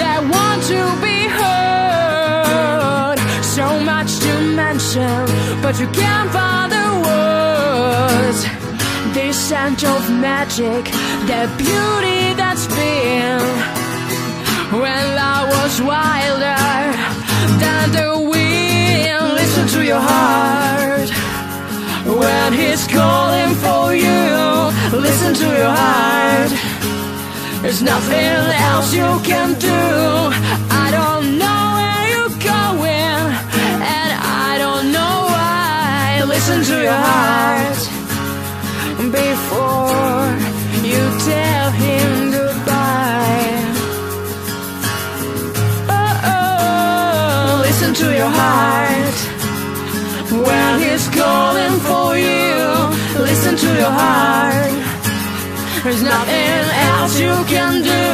that want to be heard. So much to mention, but you can't find the words. This scent of magic, that beauty that's been. When I was wilder than the wind, listen to your heart. When he's calling for you, listen to your heart. There's nothing else you can do. I don't know where you're going, and I don't know why. Listen to your heart before you tell him goodbye. Oh, oh, listen to your heart when he's calling for you. Listen to your heart. There's nothing else you can do.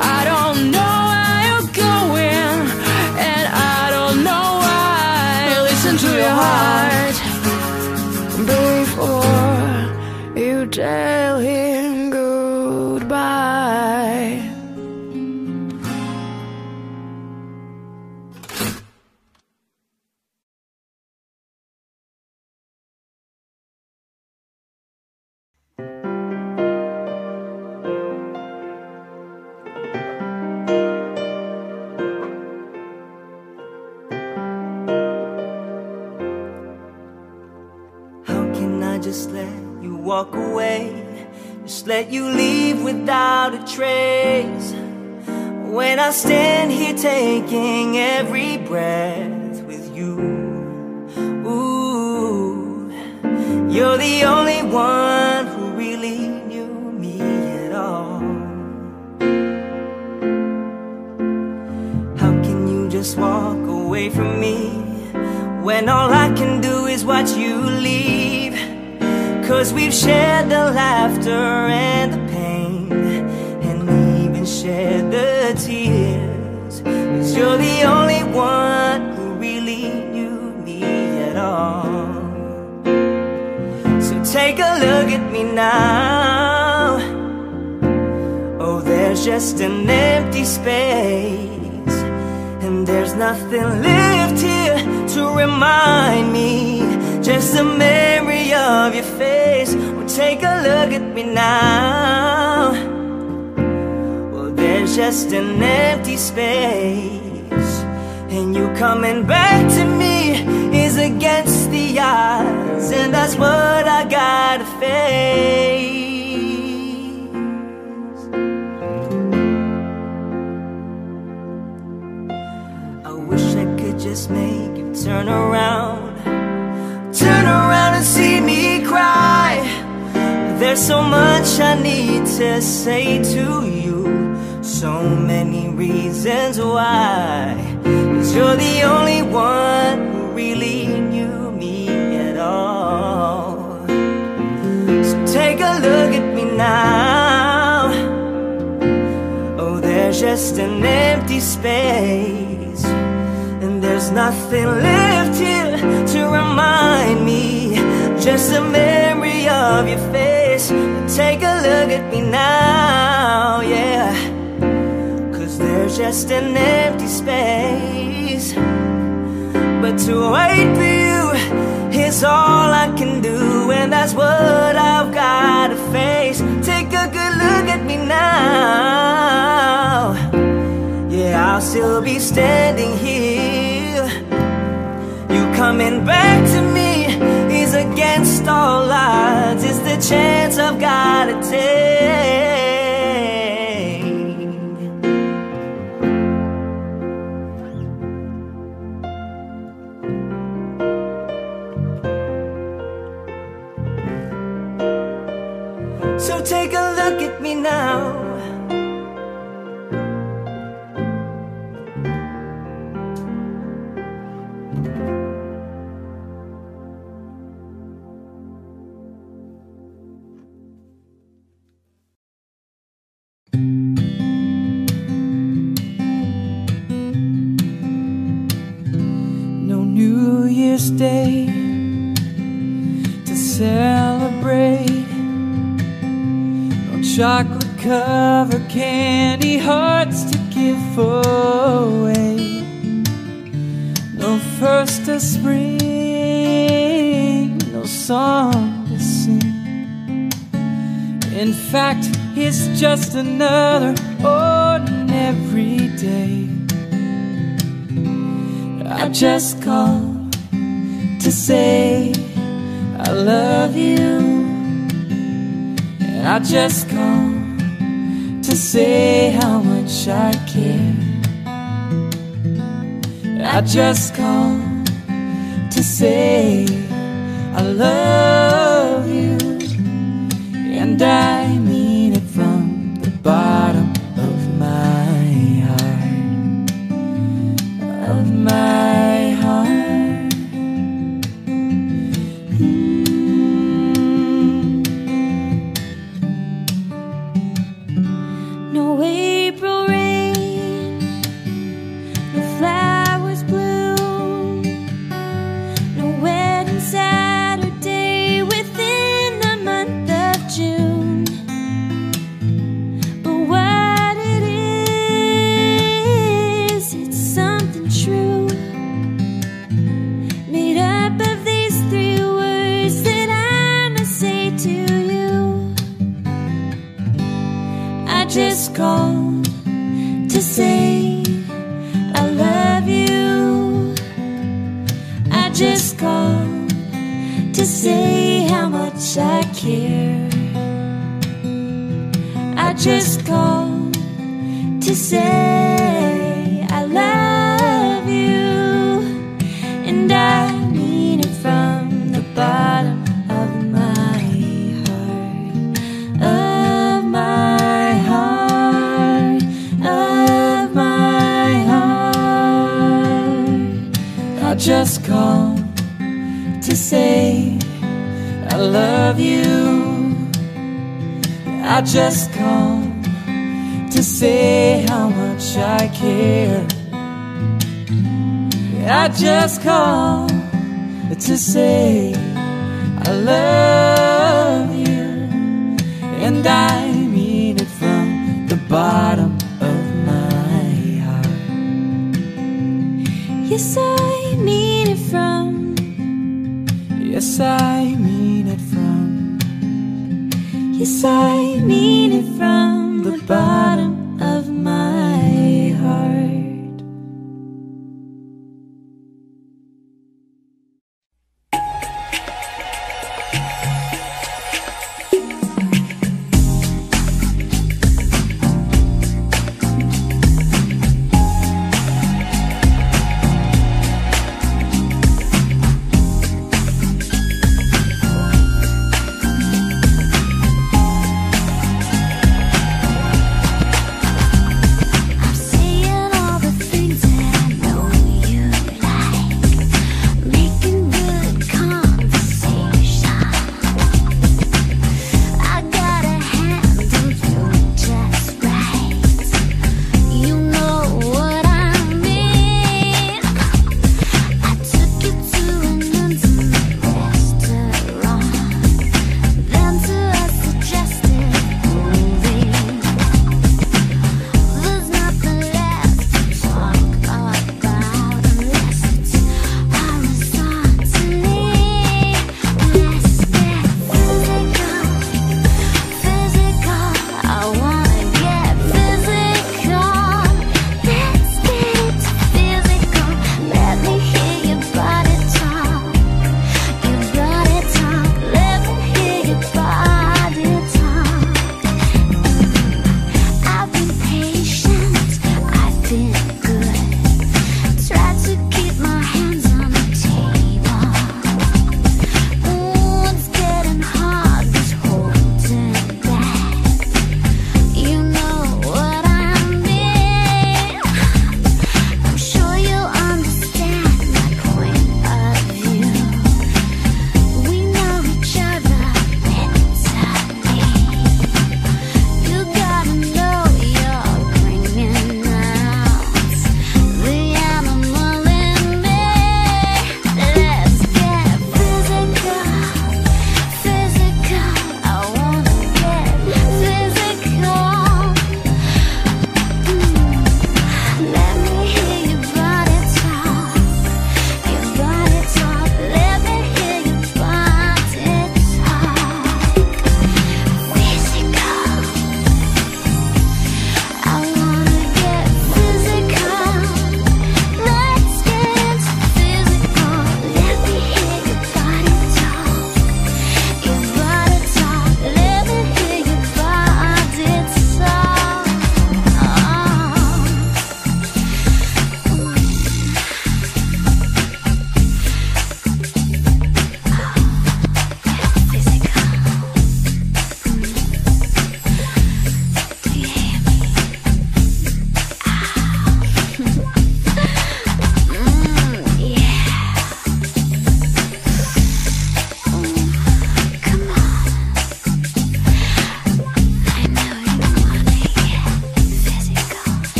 I don't know where you're going, and I don't know why. Listen to your heart before you tell him let you leave without a trace. When I stand here taking every breath with you. Ooh, you're the only one who really knew me at all. How can you just walk away from me when all I can do is watch you leave? Cause we've shared the laughter and the pain, and even shared the tears. Cause you're the only one who really knew me at all. So take a look at me now. Oh, there's just an empty space. And there's nothing left here to remind me. Just a memory of your face. Well, take a look at me now. Well, there's just an empty space. And you coming back to me is against the odds. And that's what I gotta face. I wish I could just make you turn around. Turn around and see me cry. There's so much I need to say to you. So many reasons why. Cause you're the only one who really knew me at all. So take a look at me now. Oh, there's just an empty space. There's nothing left here to remind me. Just a memory of your face. Take a look at me now, yeah. Cause there's just an empty space. But to wait for you is all I can do, and that's what I've gotta face. Take a good look at me now. Yeah, I'll still be standing here. Coming back to me is against all odds. It's the chance I've gotta take. So take a look at me now. Covered candy hearts to give away. No first of spring no song to sing. In fact, it's just another ordinary day. I just called to say I love you. And I just called say how much I care. I just called to say I love you, and I mean it from the bottom bottom of my heart. Yes, I mean it from. Yes, I mean it from. Yes, I mean it from the bottom of my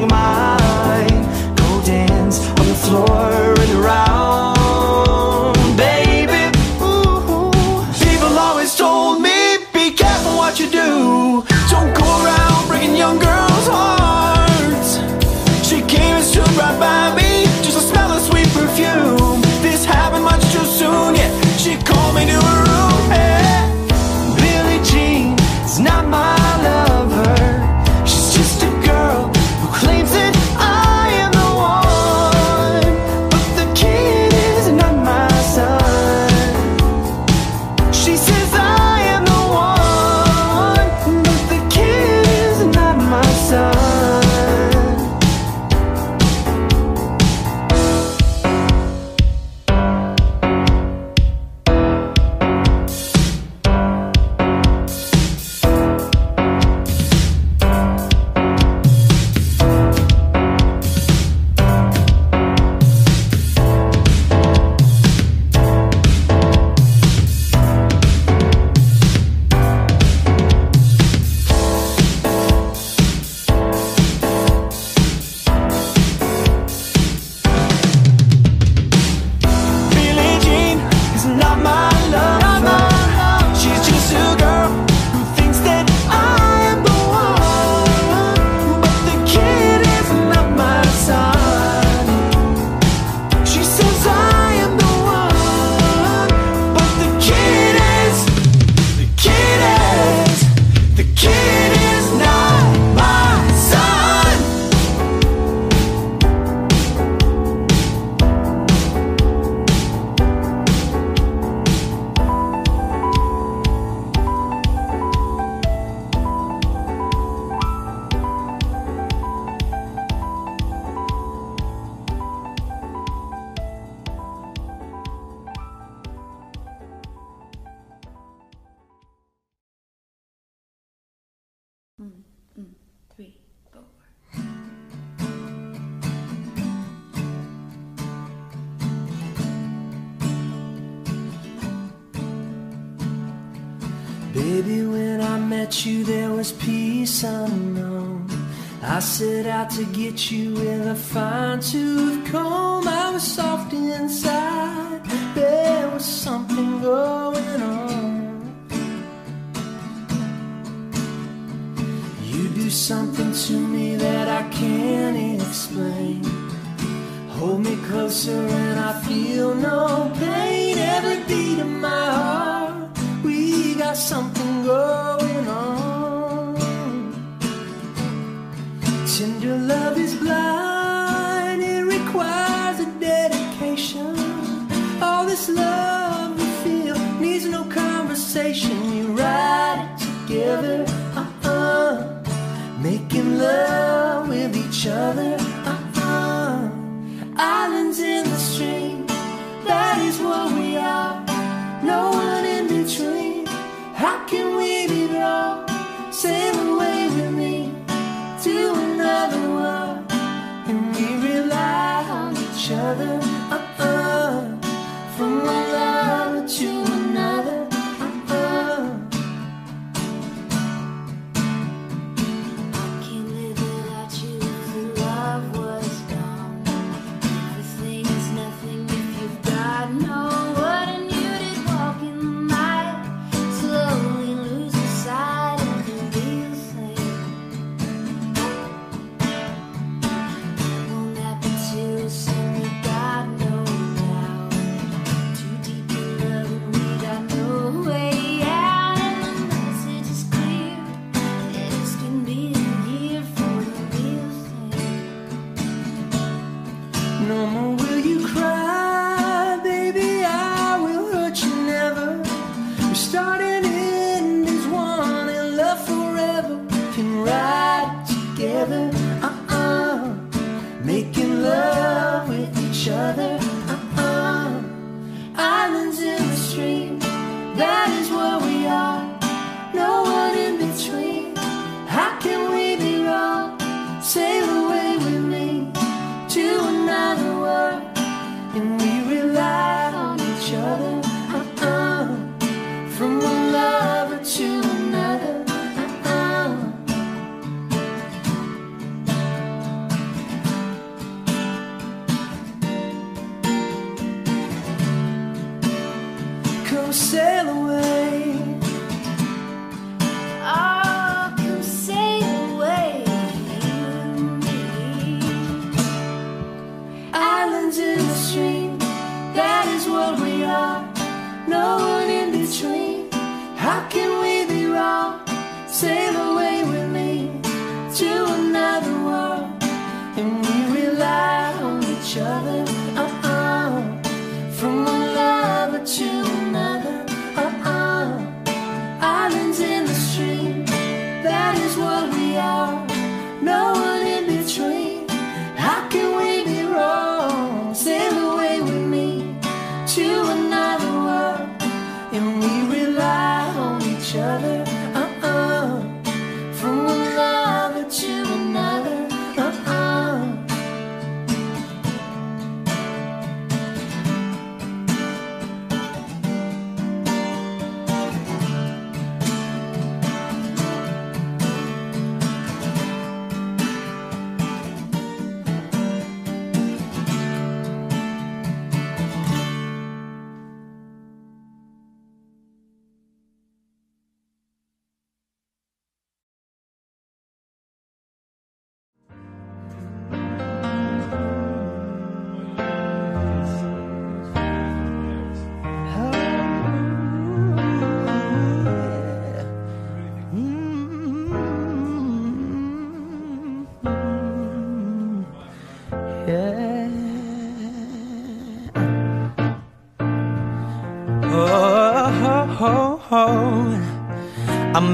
like mine.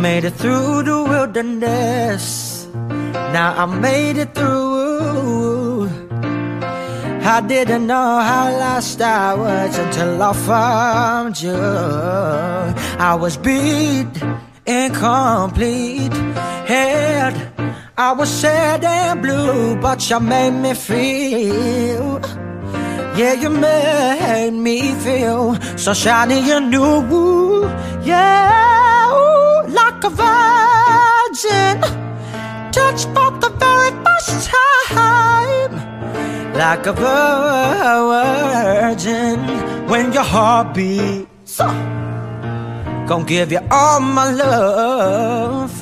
Made it through the wilderness. Now I made it through. I didn't know how lost I was until I found you. I was beat, incomplete, head. I was sad and blue, but you made me feel. Yeah, you made me feel so shiny and new. Yeah, like a virgin, touched for the very first time. Like a virgin, when your heart beats, gonna give you all my love.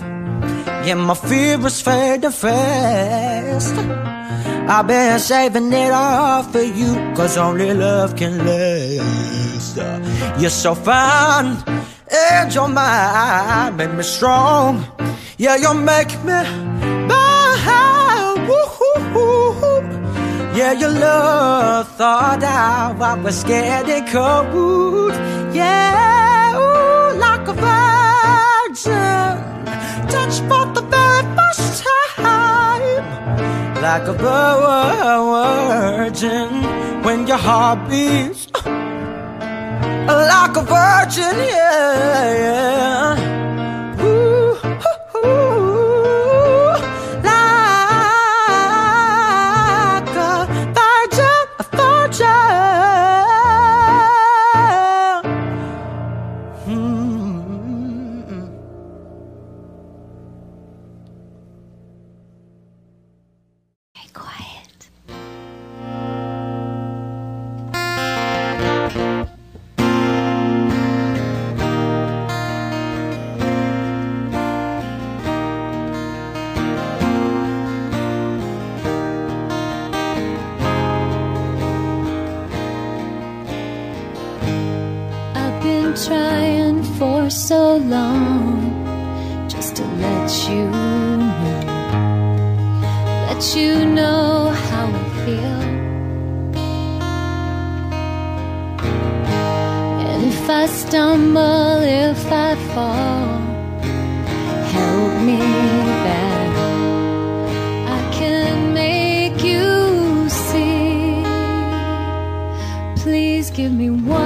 Yeah, my fear is fading fast. I've been saving it all for you, cause only love can last. You're so fine, and your mind make me strong. Yeah, you make me bow. Woohoo! Yeah, your love thought out I was scared and cold. Yeah, ooh, like a virgin touched for the very first time. Like a virgin when your heart beats like a virgin, yeah, yeah. Ooh. so long just to let you know, let you know how I feel. And if I stumble, if I fall, help me back. I can make you see. Please give me one.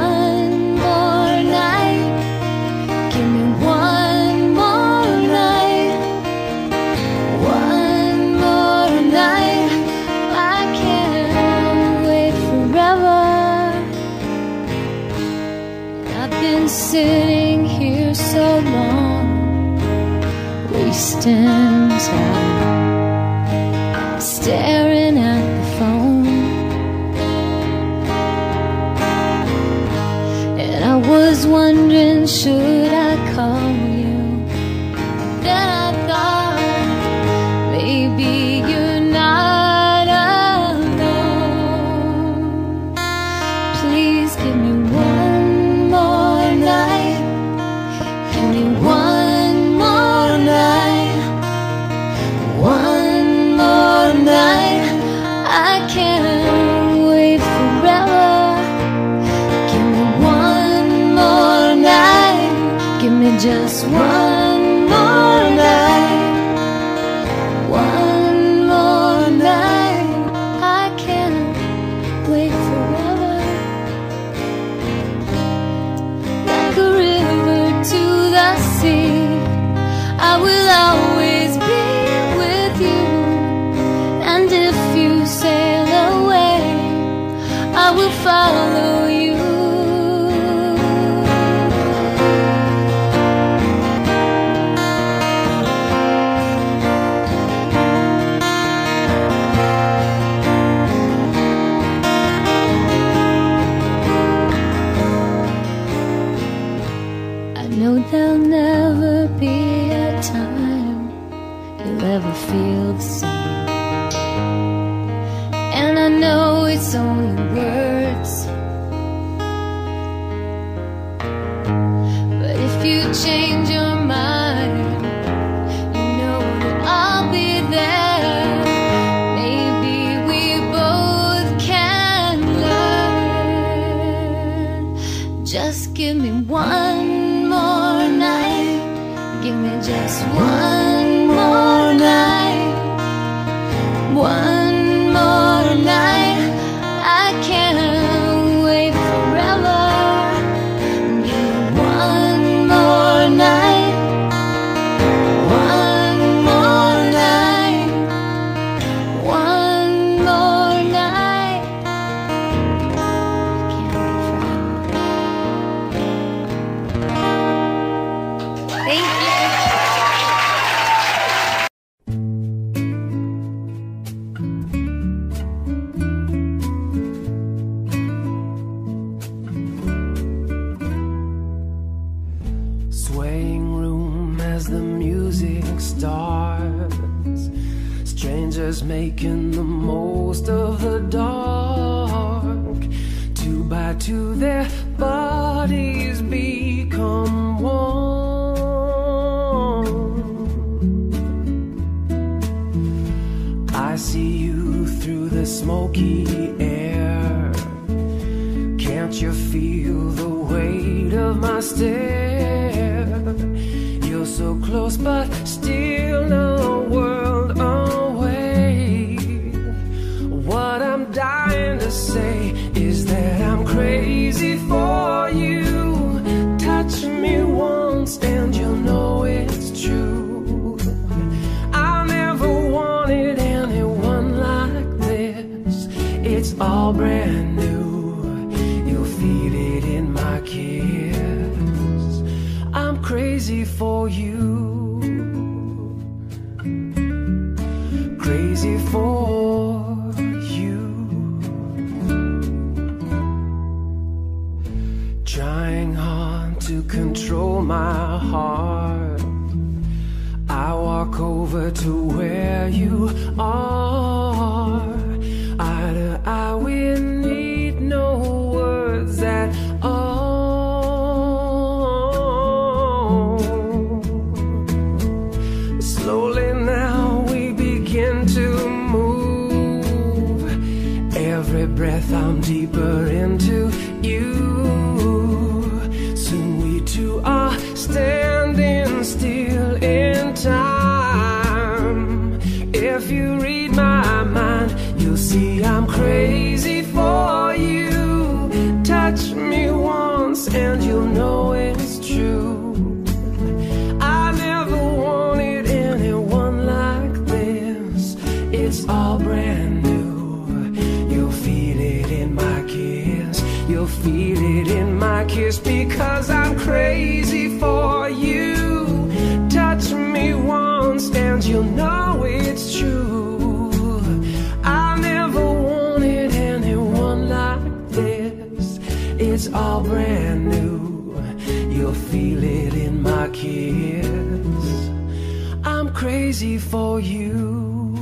crazy for you.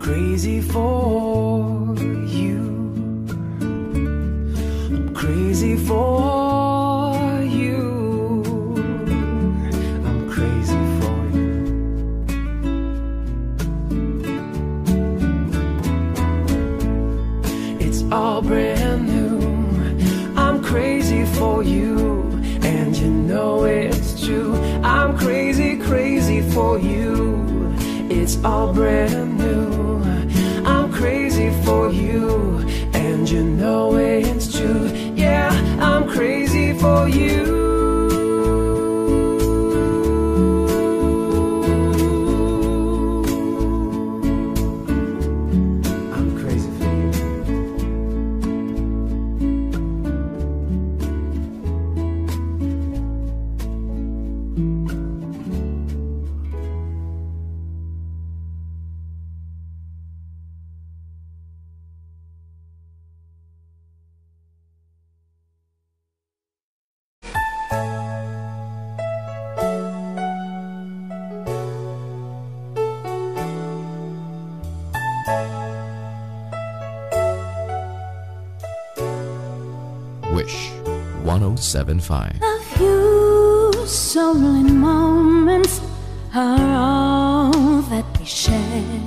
Crazy for you. I'm crazy for it's all brand new. I'm crazy for you, and you know it's true. Yeah, I'm crazy for you. 1075. A few stolen moments are all that we share.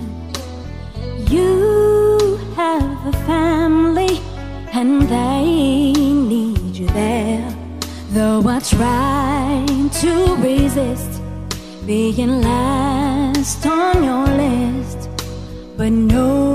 You have a family and they need you there. Though I try to resist being last on your list, but no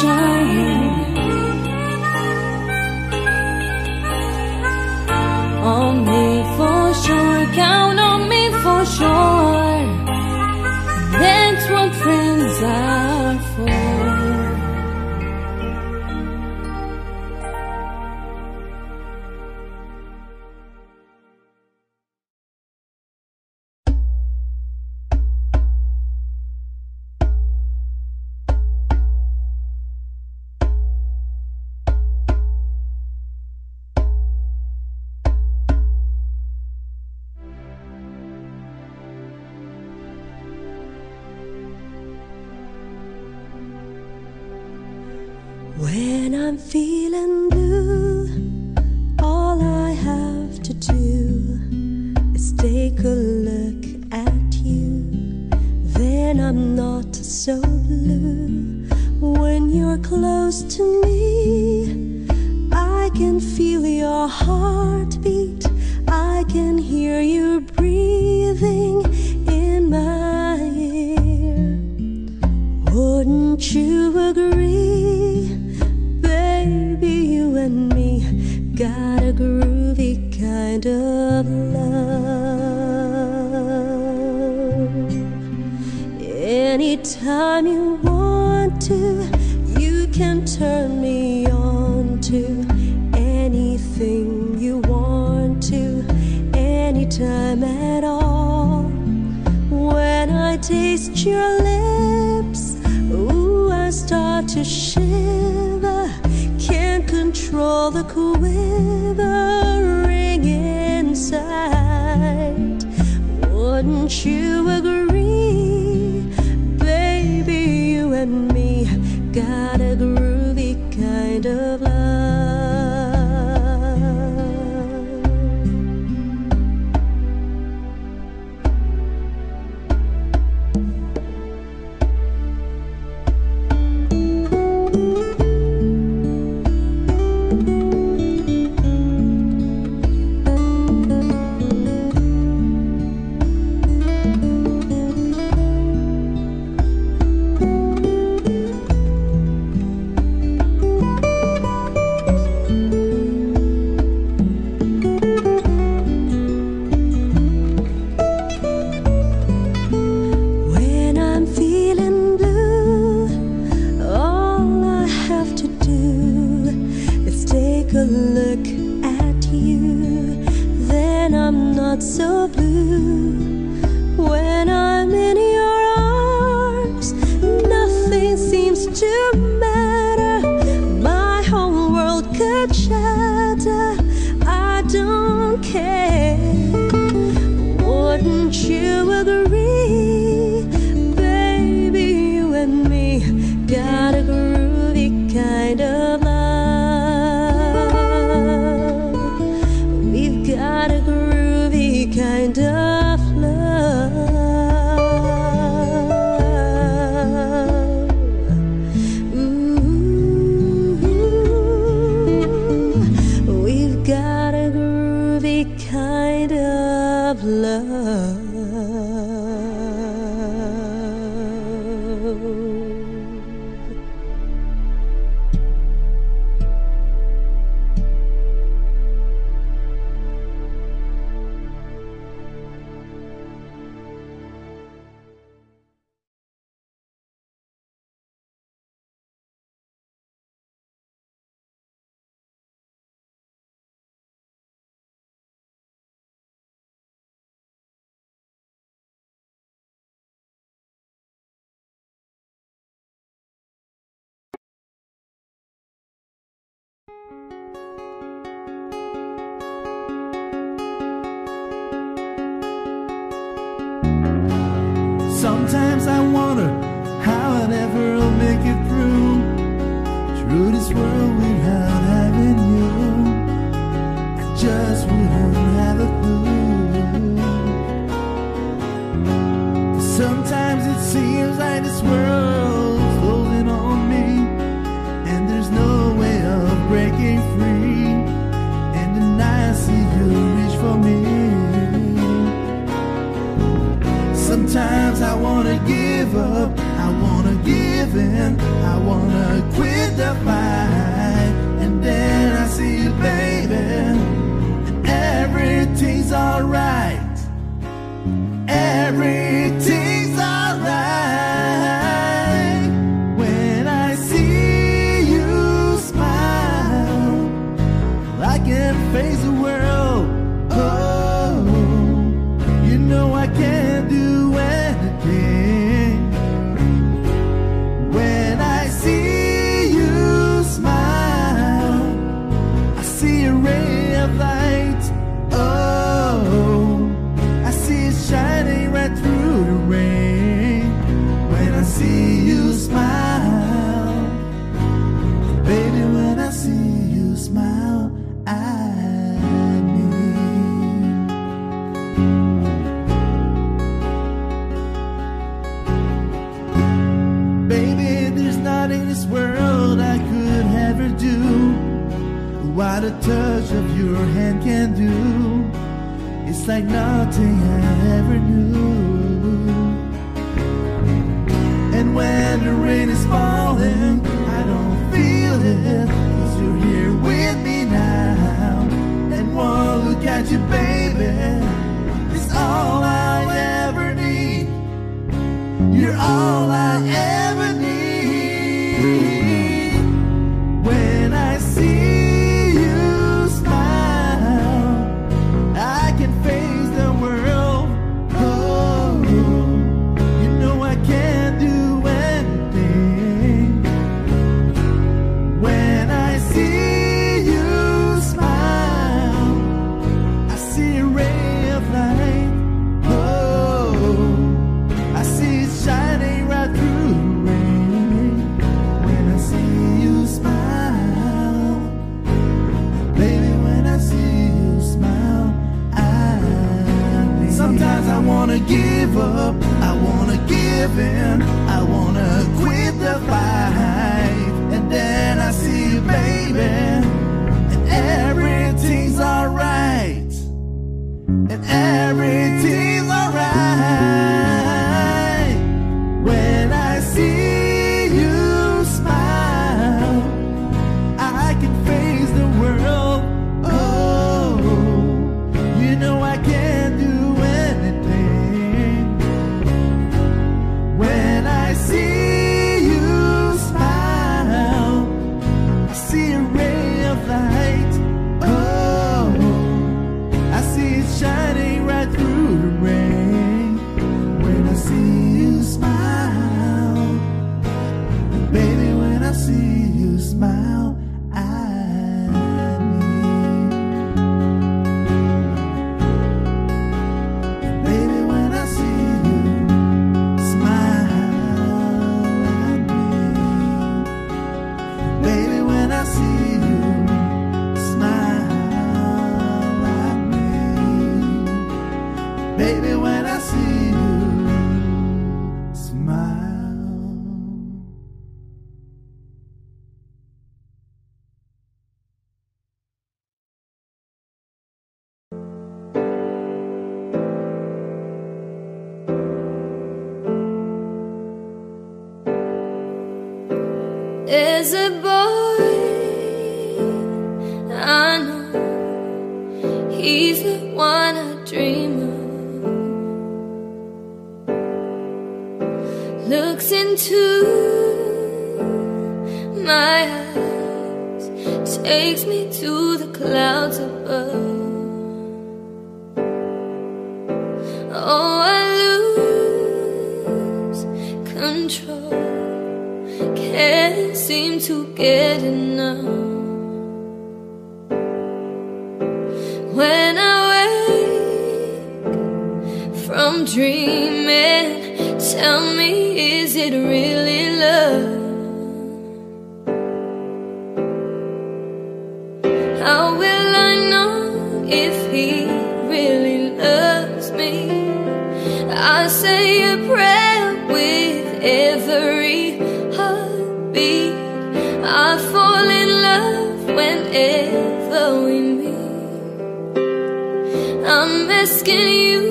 shine. to shiver, can't control the quivering inside. Wouldn't you agree, baby? You and me got a groovy kind of. Can't seem to get enough. When I wake from dreaming, Tell me, is it really love? How will I know if he really loves me? I say a prayer asking you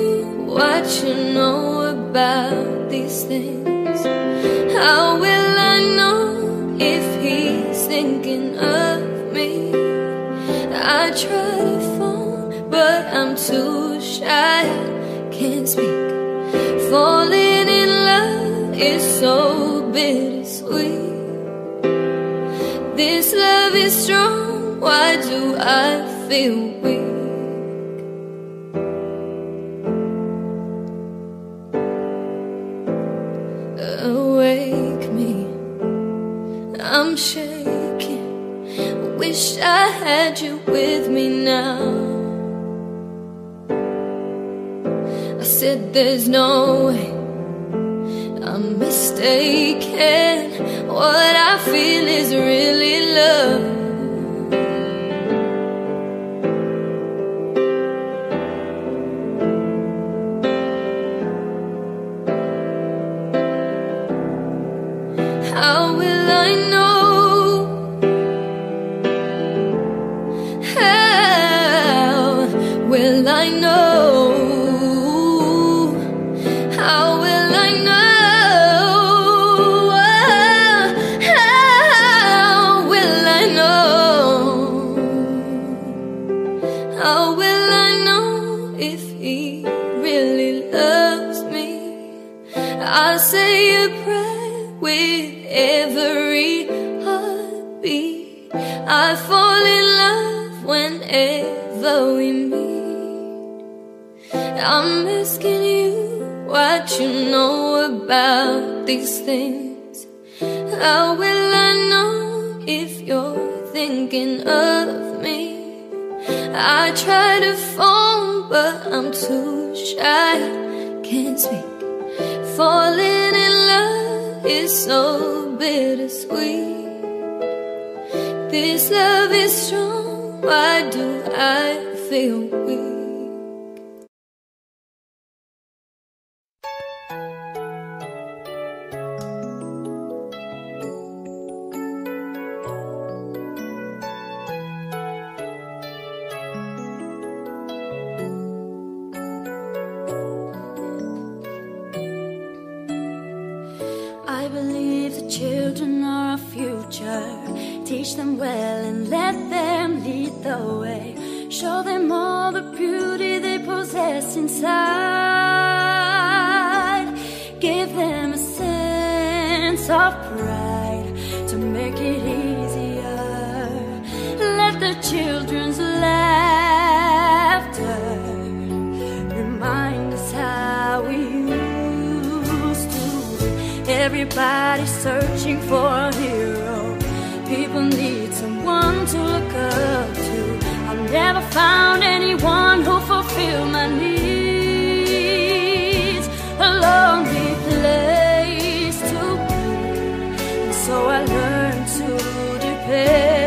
what you know about these things. How will I know if he's thinking of me? I try to phone, but I'm too shy. Can't speak. Falling in love is so bittersweet. This love is strong. Why do I feel weak? With me now. I said there's no way. I'm mistaken. You know about these things. How will I know if you're thinking of me? I try to phone, but I'm too shy. Can't speak. Falling in love is so bittersweet. This love is strong. Why do I feel weak? Searching for a hero. People need someone to look up to. I've never found anyone who fulfilled my needs. A lonely place to be. And so I learned to depend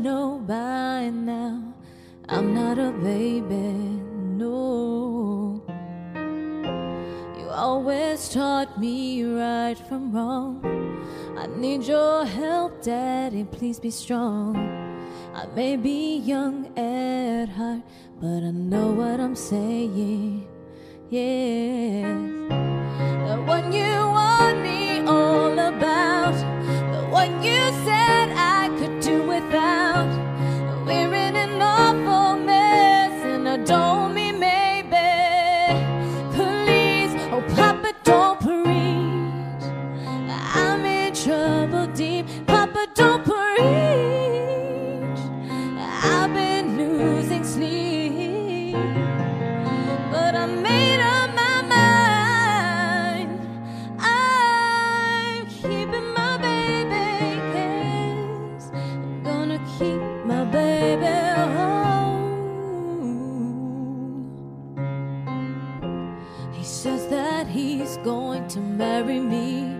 know by now I'm not a baby, no. You always taught me right from wrong. I need your help, Daddy, please be strong. I may be young at heart, but I know what I'm saying. Yes, the one you want me all about what you said I could do without. We're in an awful mess, and I don't. marry me.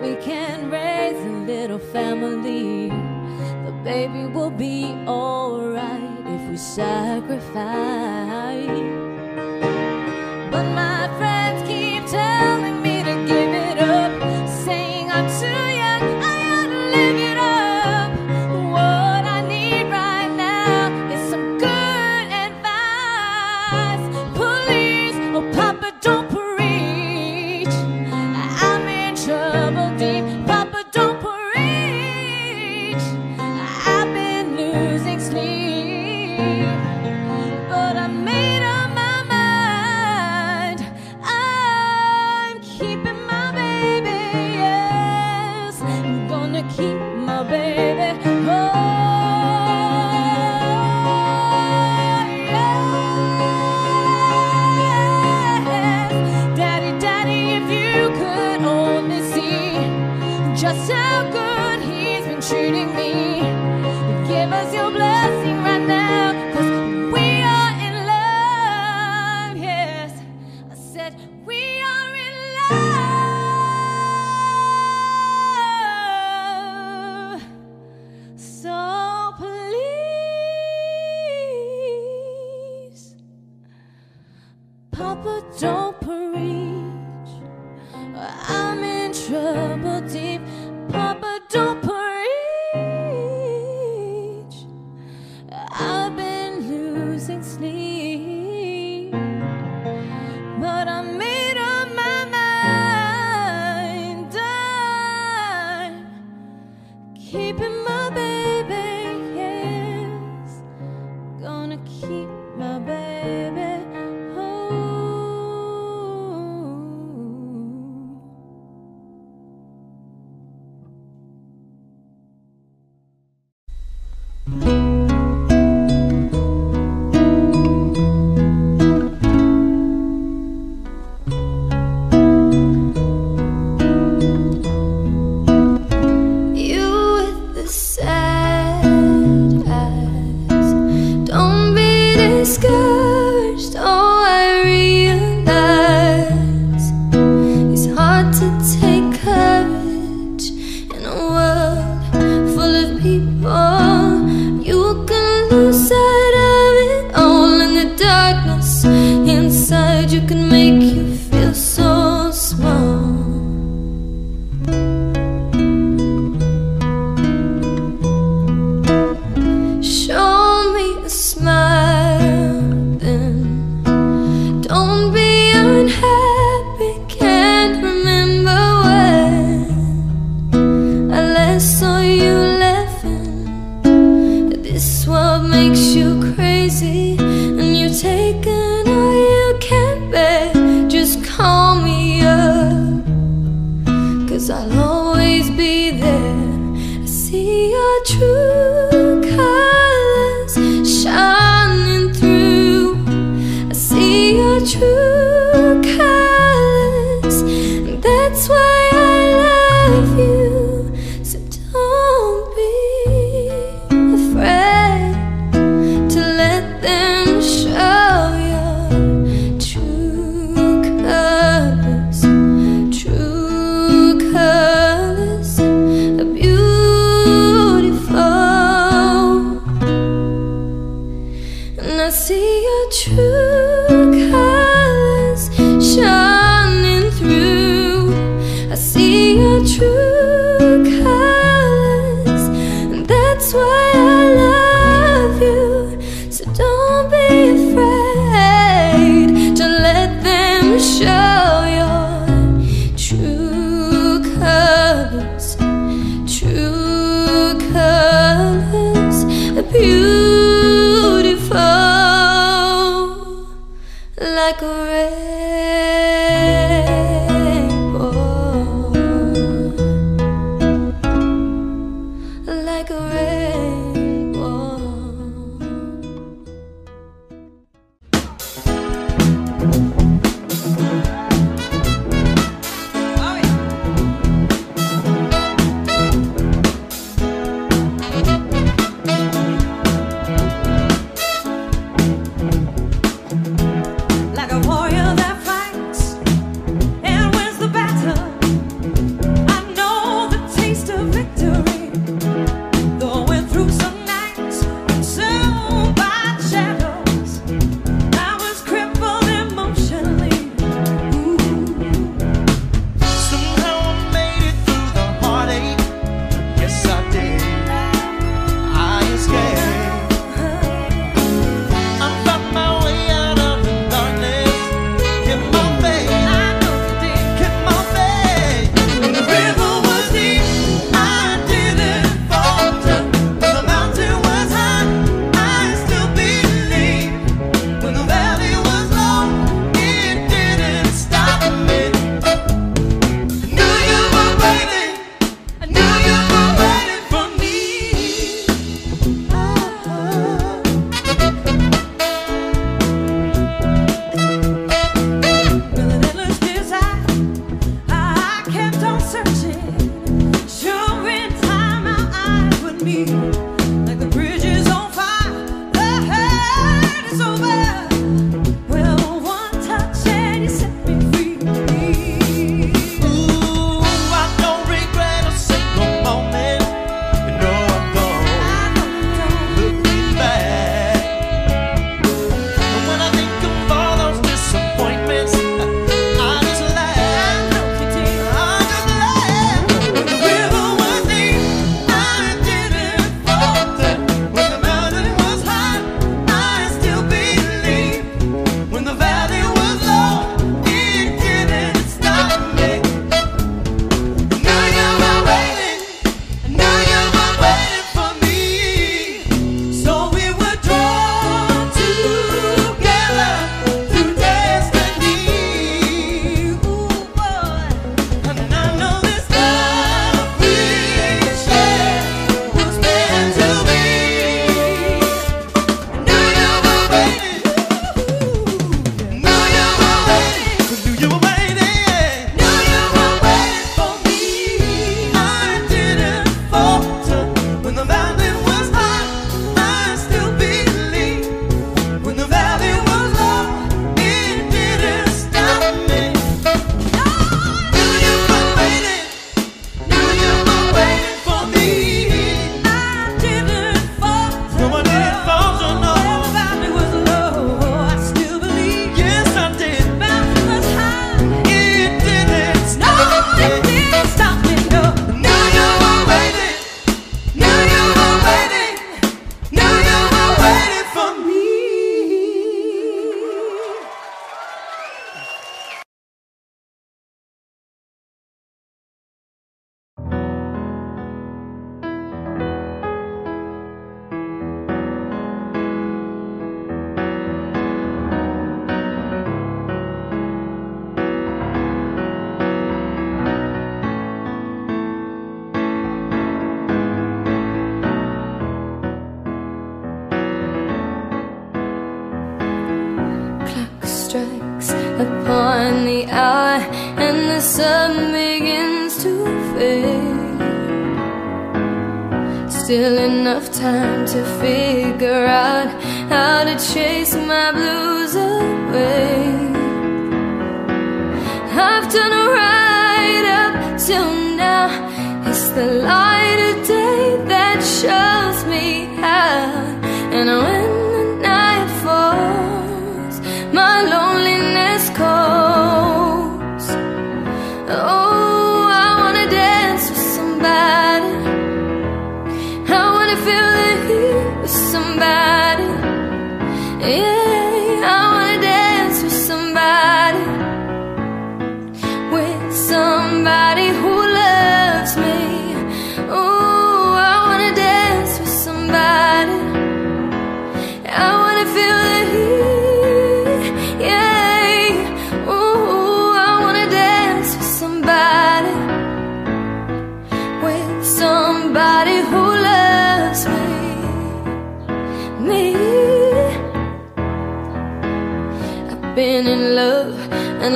We can raise a little family. The baby will be alright if we sacrifice.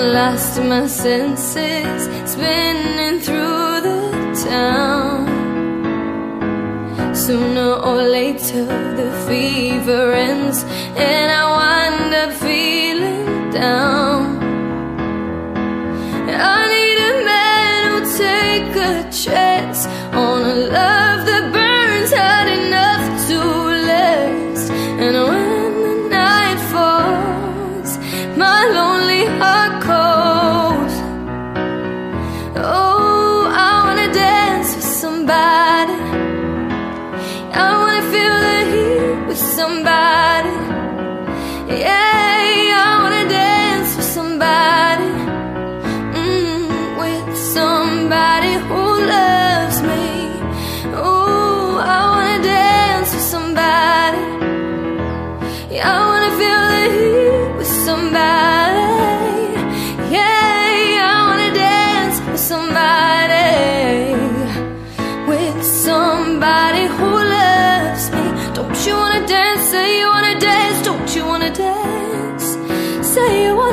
lost my senses, spinning through the town. Sooner or later, the fever ends, and I wind up feeling down. I need a man who'll take a chance on a love somebody. Yeah.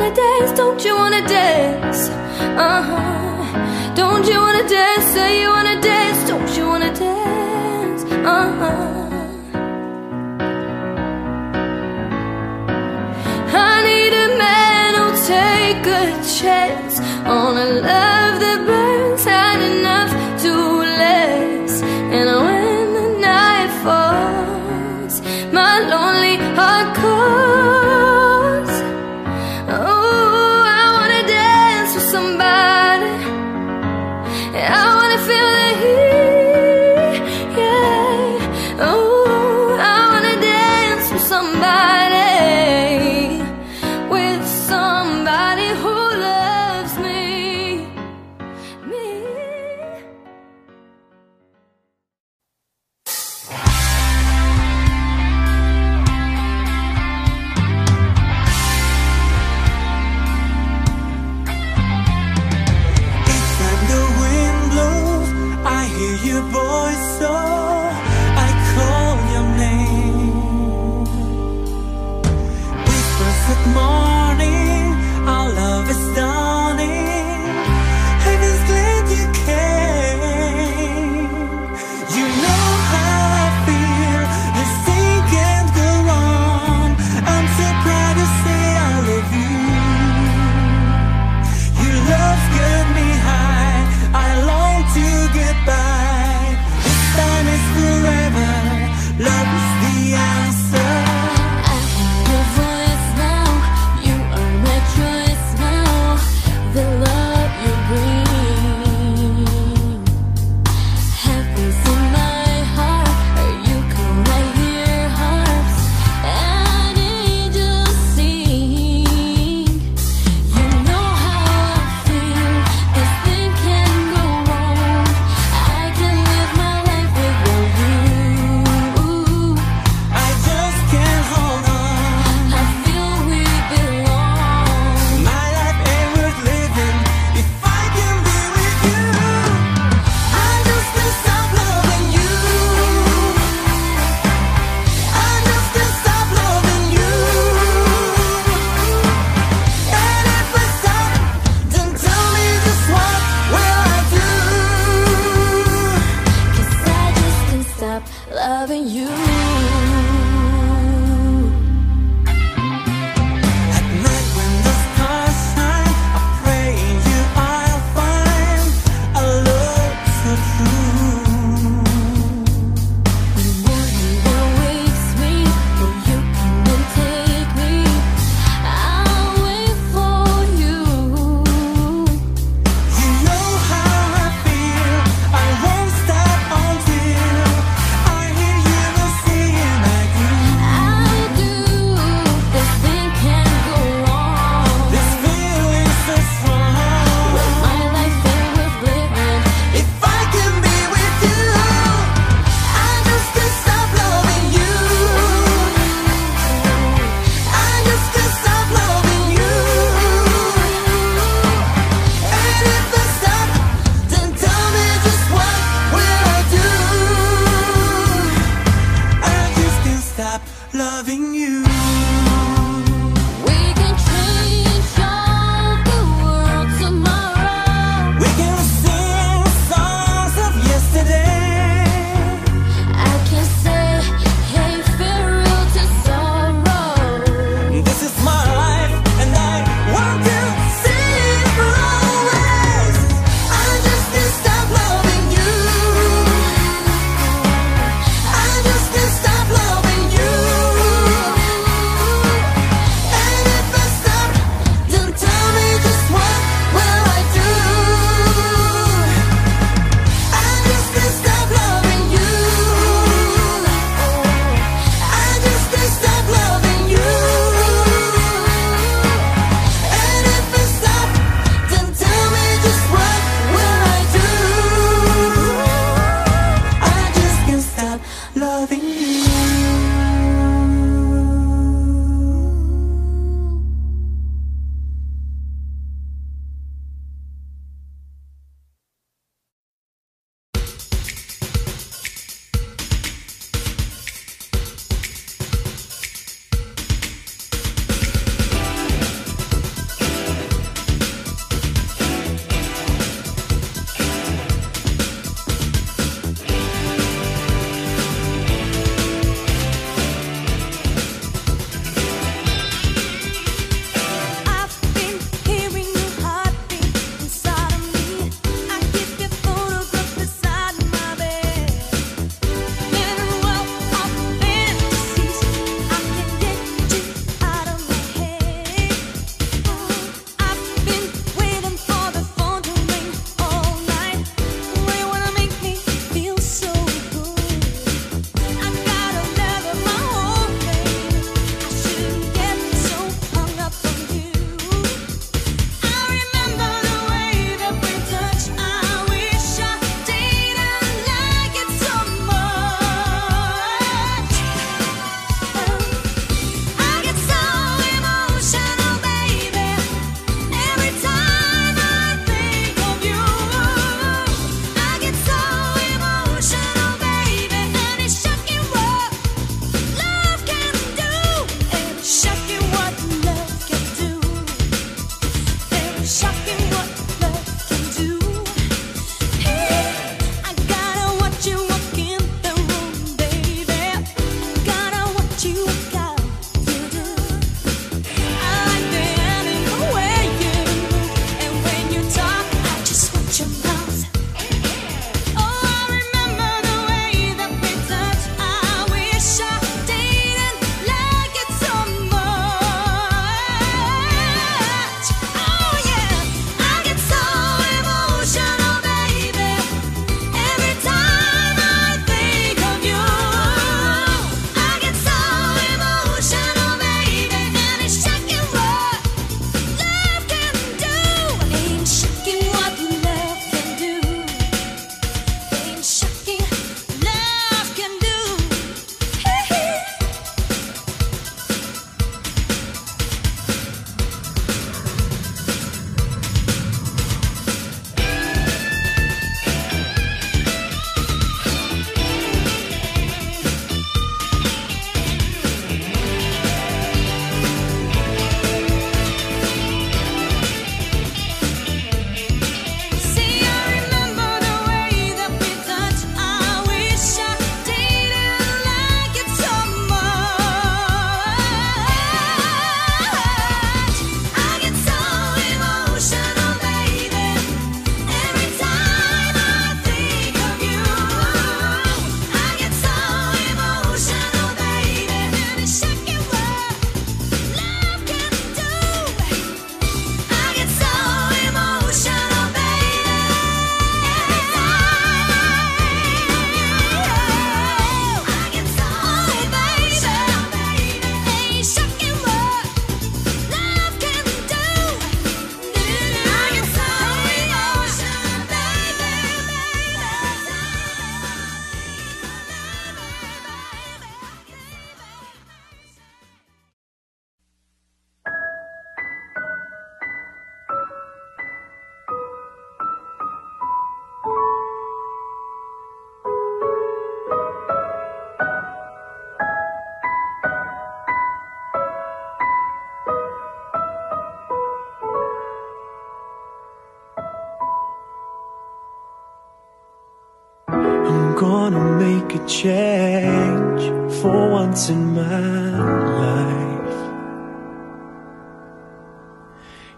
wanna dance? Don't you wanna dance? Uh huh. Don't you wanna dance? Say you wanna dance? Don't you wanna dance? Uh huh. I need a man who'll take a chance on a love that burns.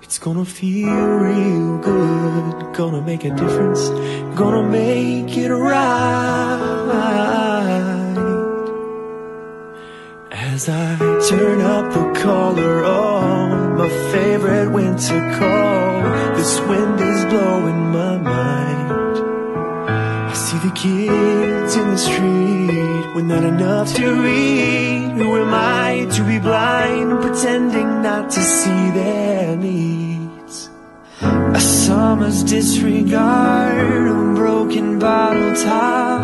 It's gonna feel real good, gonna make a difference, gonna make it right. As I turn up the collar on my favorite winter coat, this wind is blowing my mind. I see the kids in the street with not enough to eat. Who am I to be blind, pretending not to see their needs? A summer's disregard, a broken bottle top,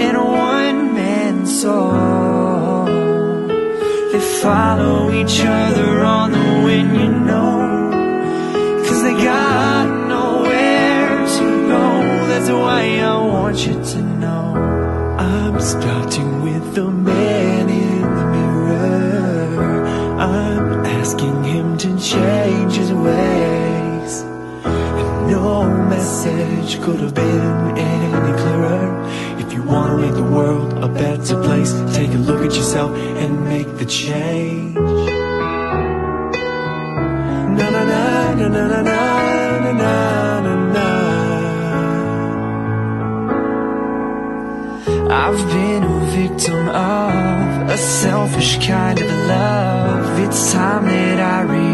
and a one-man song. They follow each other on the wind, you know. Cause they got nowhere to go. That's why I want you to know. I'm starting with the man could have been any clearer. If you wanna make the world a better place, take a look at yourself and make the change. Na na na na na na na na na na. I've been a victim of a selfish kind of love. It's time that I realized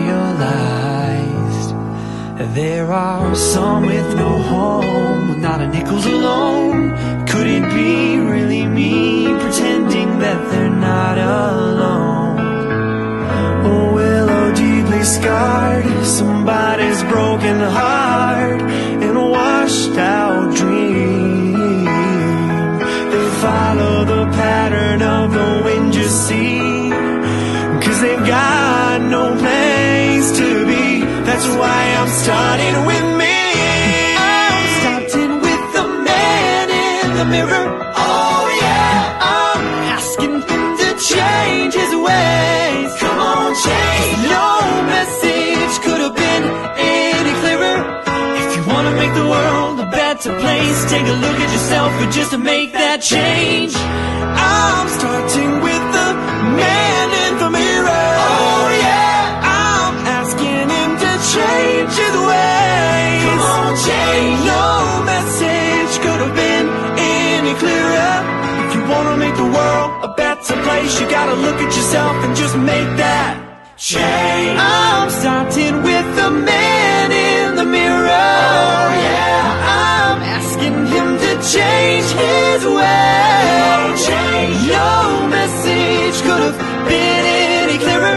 there are some with no home, not a nickel's alone. Could it be really me pretending that they're not alone? Oh, willow deeply scarred, somebody's broken heart and a washed out dream. They follow the pattern of the wind you see, cause they've got no place to be. That's why I'm starting with me. I'm starting with the man in the mirror. Oh yeah, I'm asking him to change his ways. Come on, change. No message could have been any clearer. If you wanna make the world a better place, take a look at yourself and just to make that change. I'm starting with the man in the mirror. A better place, you gotta look at yourself and just make that change. I'm starting with the man in the mirror. Oh yeah, I'm asking him to change his ways. change. No message could have been any clearer.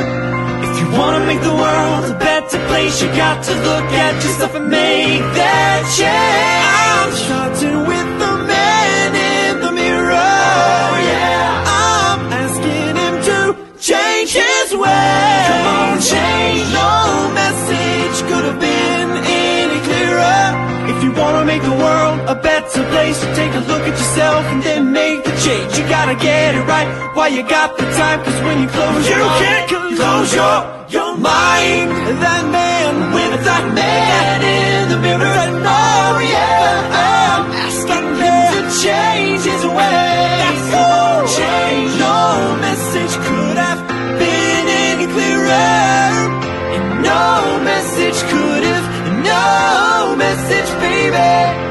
If you wanna make the world a better place, you got to look at yourself and make that change. I'm starting with a better place, to take a look at yourself and then make the change. You gotta get it right while you got the time. Cause when you close your you can't close your your mind. That man with that man in the mirror. Oh yeah, I'm asking him to change his ways. Come on, change. No message could have been any clearer. And no message could have, no message, baby.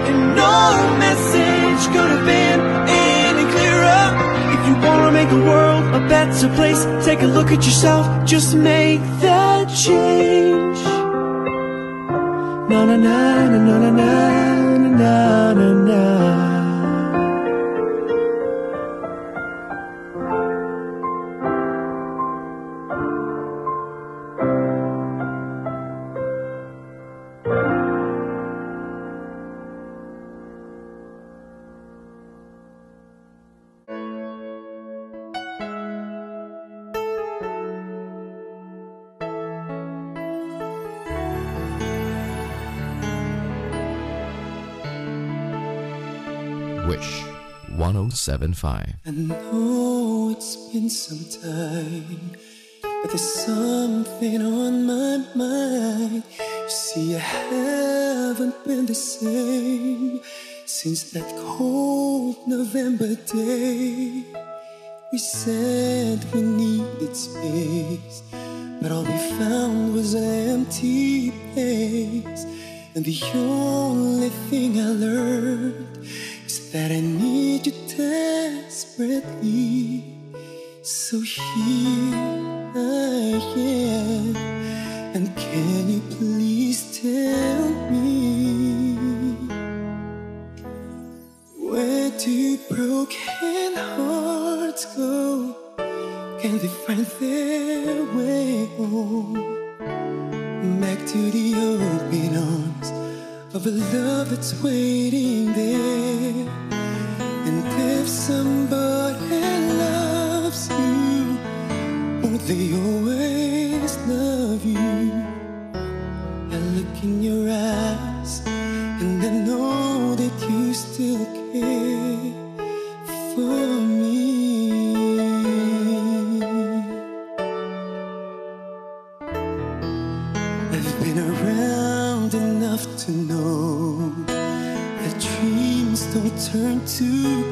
A place, take a look at yourself, just make that change. Na na na na na na na na na 1075. I know it's been some time, but there's something on my mind. You see, I haven't been the same Since that cold November day, we said we needed space, but all we found was an empty place. And the only thing I learned that I need you desperately. So here I am, and can you please tell me? Where do broken hearts go? Can they find their way home? Back to the open arms of a love that's waiting there. If somebody loves you, won't they always love you? I look in your eyes and I know that you still care for me. I've been around enough to know that dreams don't turn to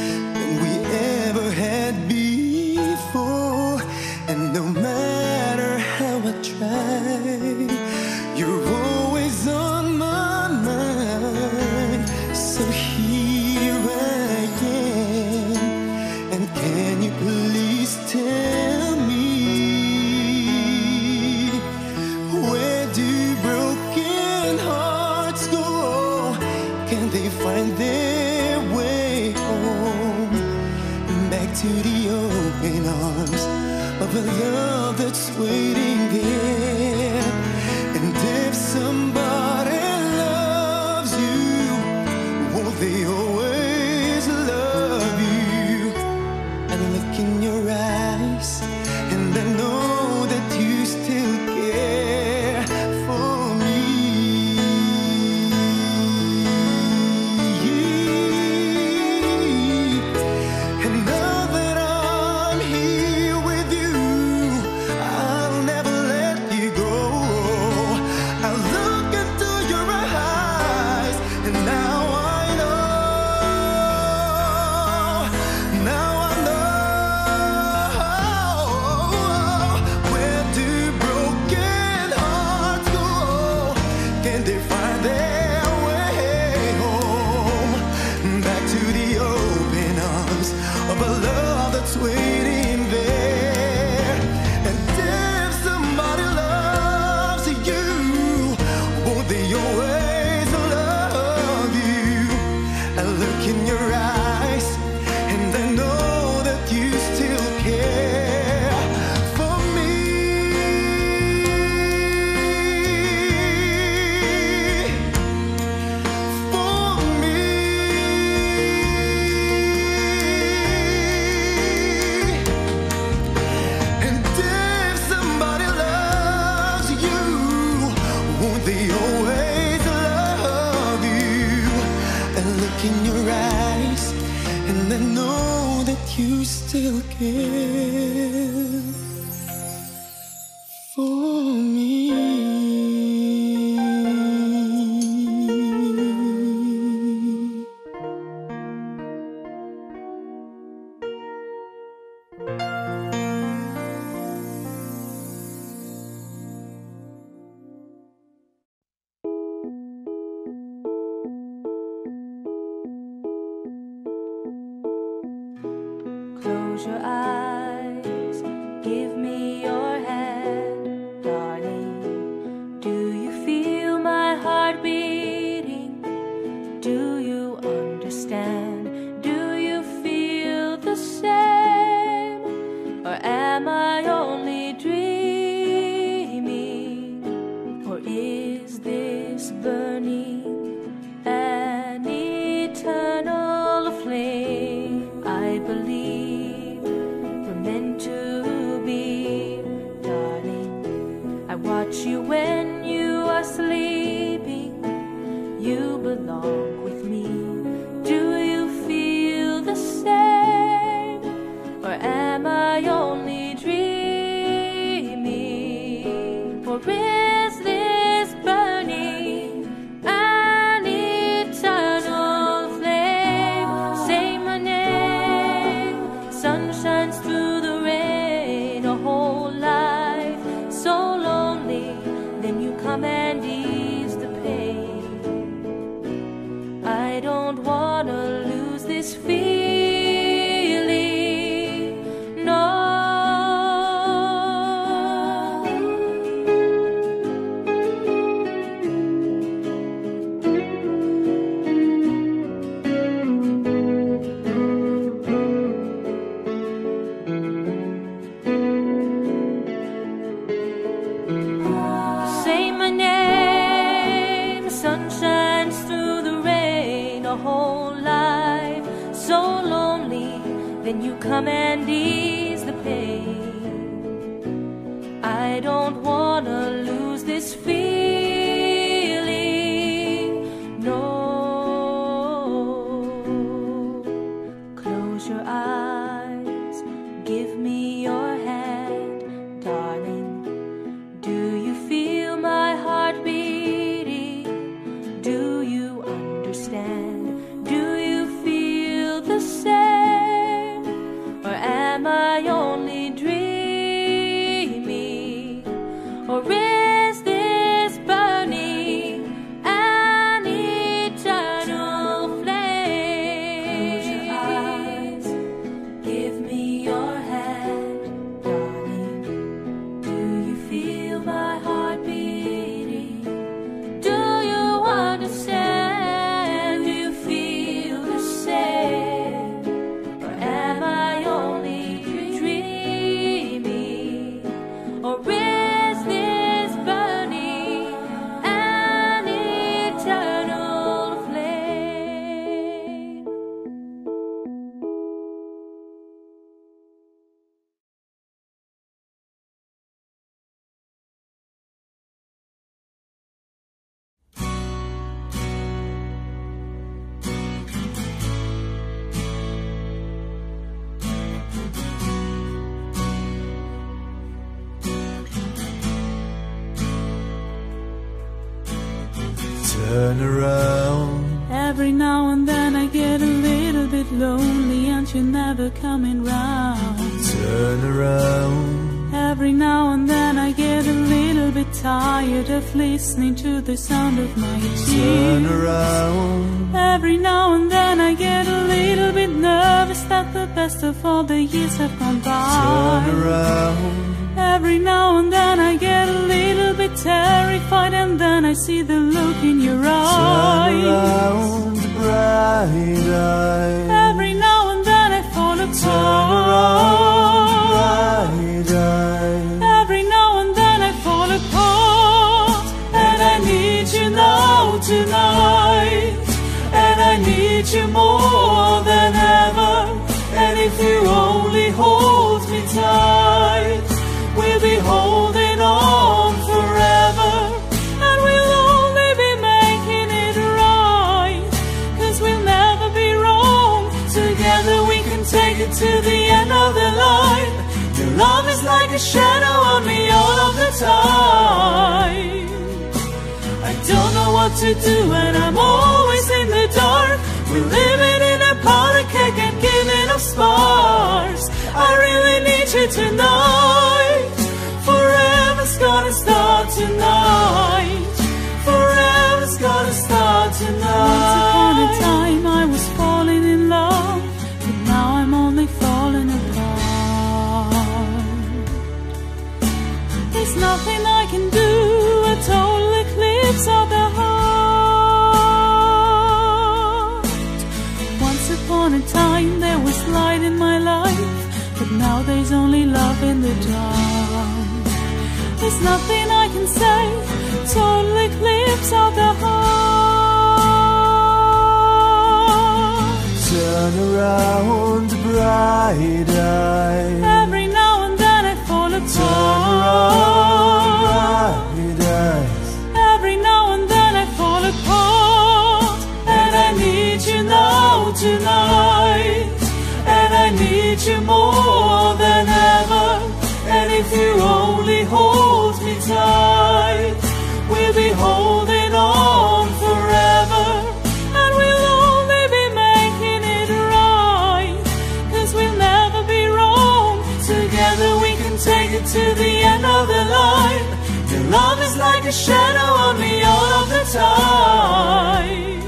to the end of the line. Your love is like a shadow on me all of the time.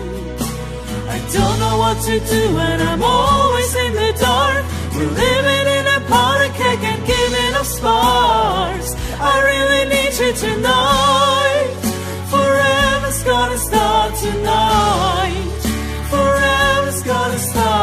I don't know what to do and I'm always in the dark. We're living in a powder keg and giving off sparks. I really need you tonight. Forever's gonna start tonight. Forever's gonna start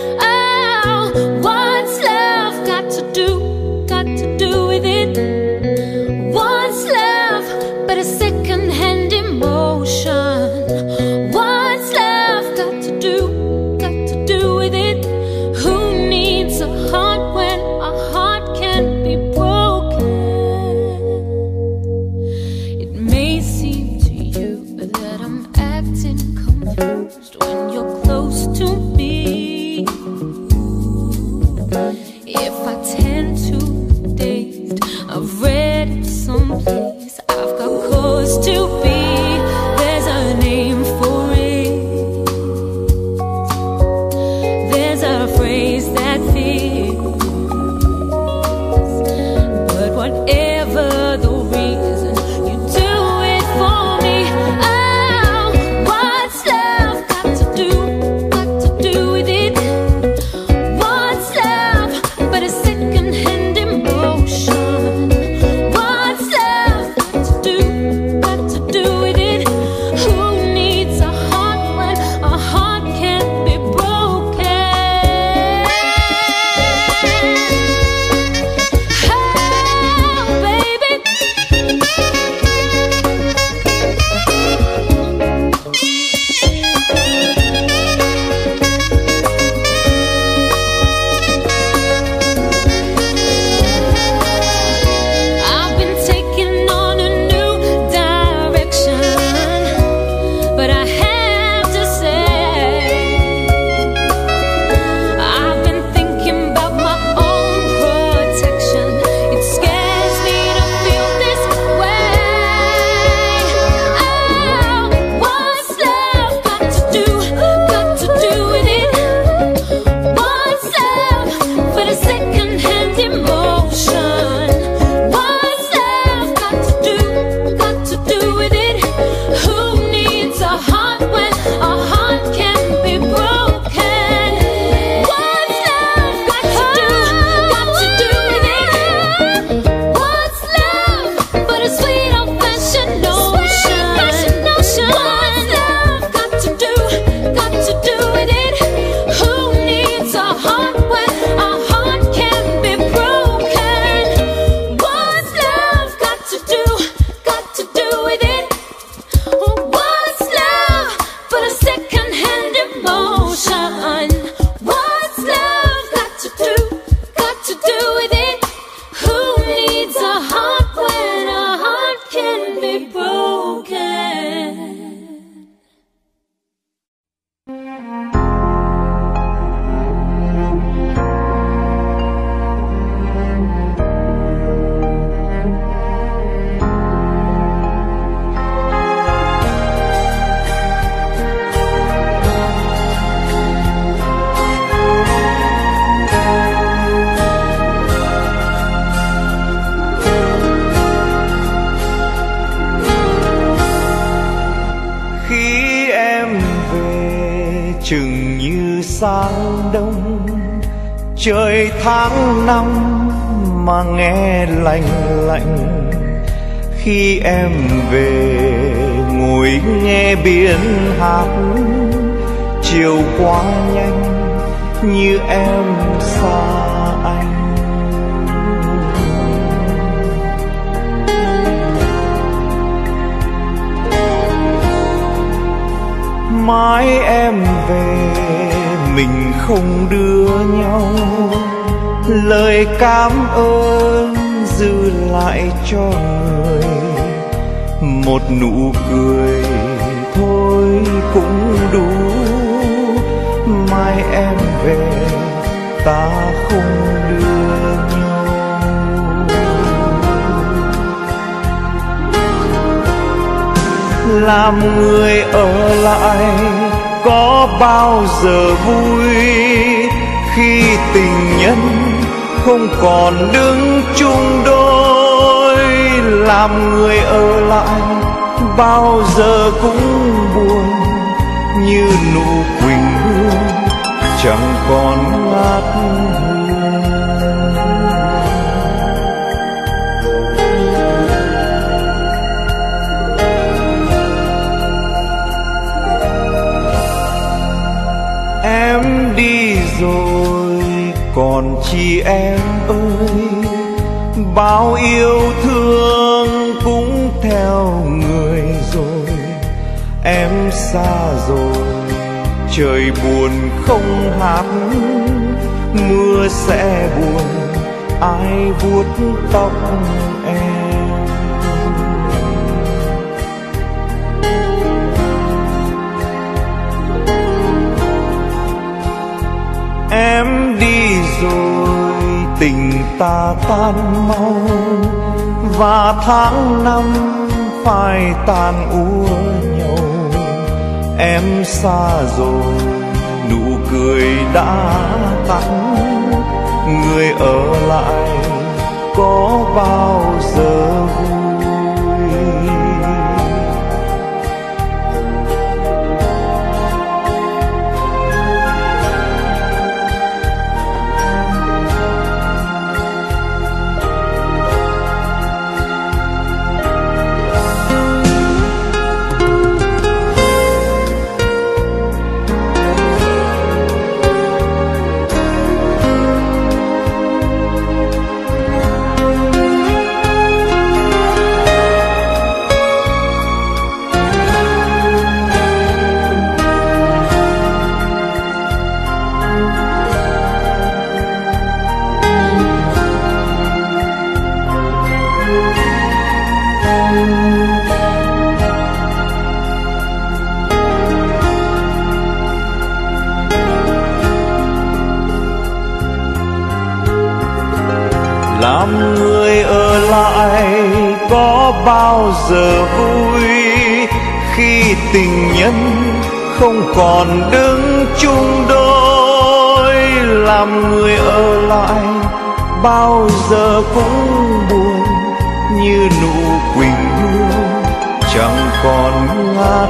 Quá nhanh như em xa anh. Mãi em về, mình không đưa nhau. Lời cảm ơn dư lại cho người. Một nụ cười thôi cũng đủ em về, ta không đưa nhau. Làm người ở lại có bao giờ vui khi tình nhân không còn đứng chung đôi? Làm người ở lại bao giờ cũng buồn như nụ quỳnh chẳng còn ngát em đi rồi, còn chi em ơi. Bao yêu thương cũng theo người rồi. Em xa rồi, trời buồn không hát mưa sẽ buồn, ai vuốt tóc em? Em đi rồi, tình ta tan mau, và tháng năm phải tàn úa nhau. Em xa rồi đã tắt. Người ở lại có bao giờ vui? Tình nhân không còn đứng chung đôi, làm người ở lại bao giờ cũng buồn như nụ quỳnh hương chẳng còn ngát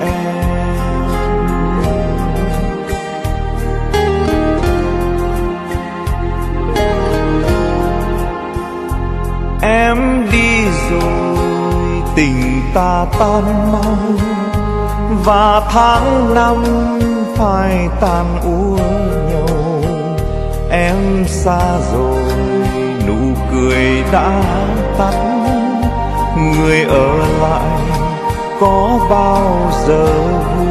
tình ta tan mau, và tháng năm phải tàn úa nhau em xa rồi, nụ cười đã tắt. Người ở lại có bao giờ vui?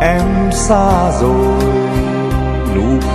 Em xa rồi